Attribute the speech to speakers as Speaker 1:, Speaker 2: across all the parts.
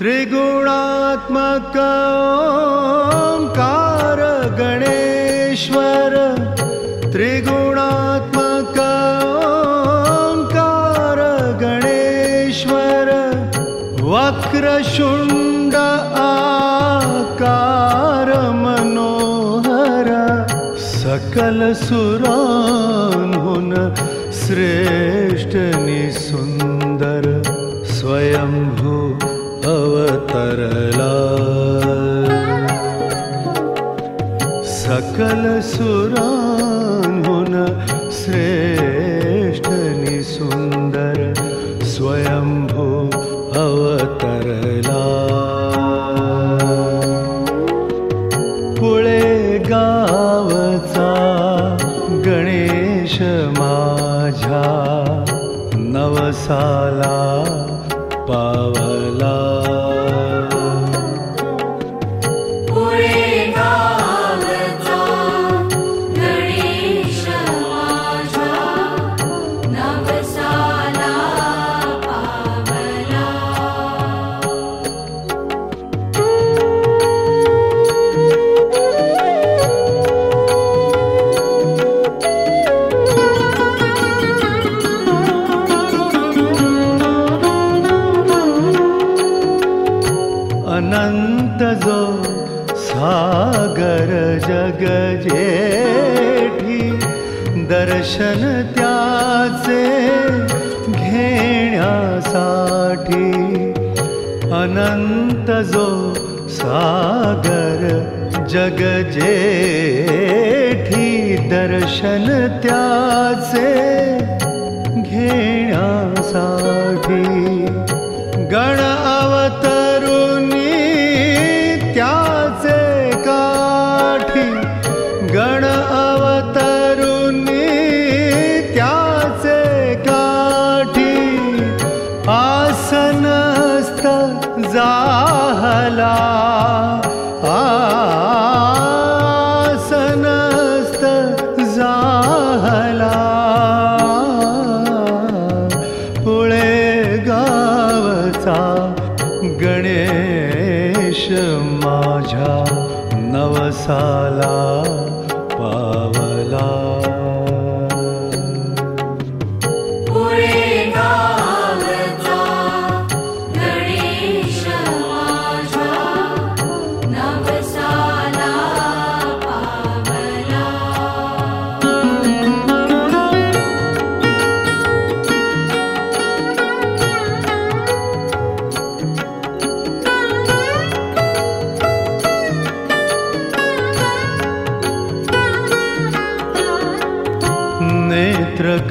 Speaker 1: त्रिगुणात्मक कार गणेश्वर त्रिगुणात्मक कार गणेश्वर वक्रशुण्ड आकार मनोहर सकल सुरान् श्रेष्ठ निसुन्दर स्वयंभू अवतरला। सकल सुरान् श्रेष्ठ निसुन्दर स्वयंभू अवतरला। पुळे गावचा गणेश माझ्या नवसाला दर्शन त्याचे घेण्यासाठी अनंत जो सागर जग जेठी दर्शन त्याचे घेण्यासाठी गण माझ्या नवसाला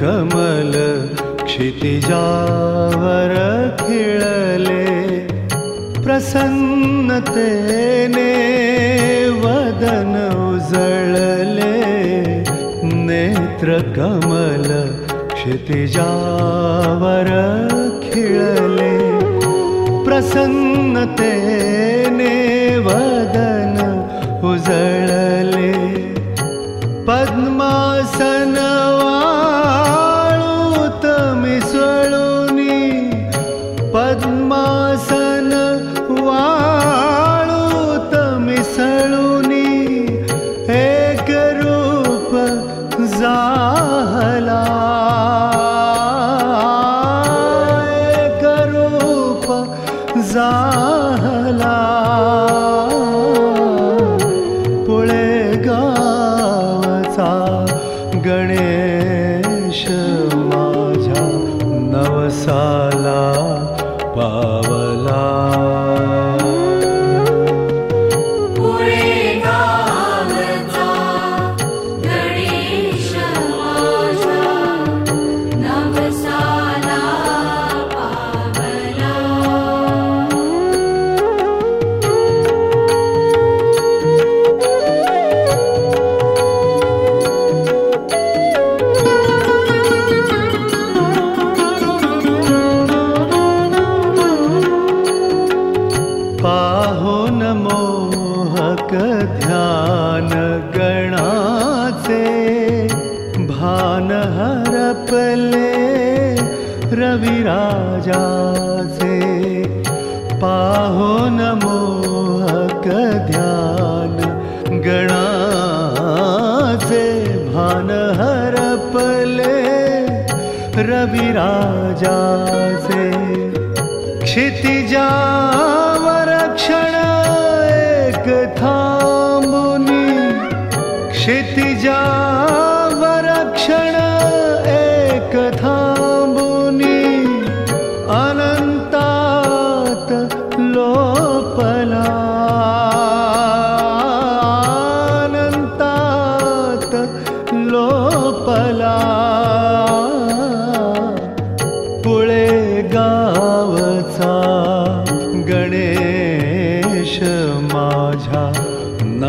Speaker 1: नेत्रकमल क्षितिजावर खिळले प्रसन्नतेने वदन उजळले. नेत्रकमल क्षितिजावर खिळले प्रसन्नतेने वदन उजळले गणेश माझ्या नवसाला राजा से पाहो न मोहक ध्यान, गणा से भान हर पले। रवि राजा से क्षितिजा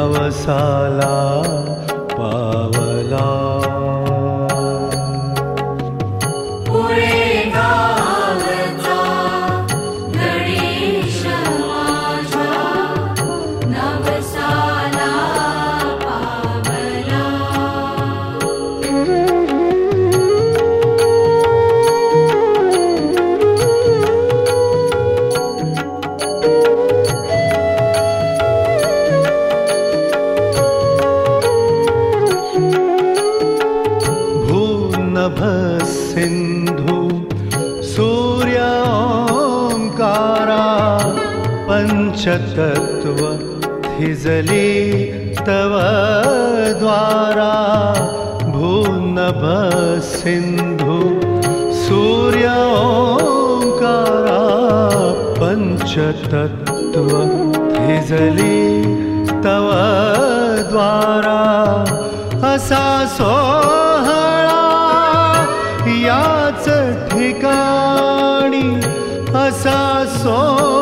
Speaker 1: नवसाला पावला सूर्य ओङ्कारा पञ्चतत्त्व थिजली तव द्वारा भूनभ सिन्धु सूर्य ओङ्कारा पञ्चतत्त्व थिजली तव द्वारा असा हसा सो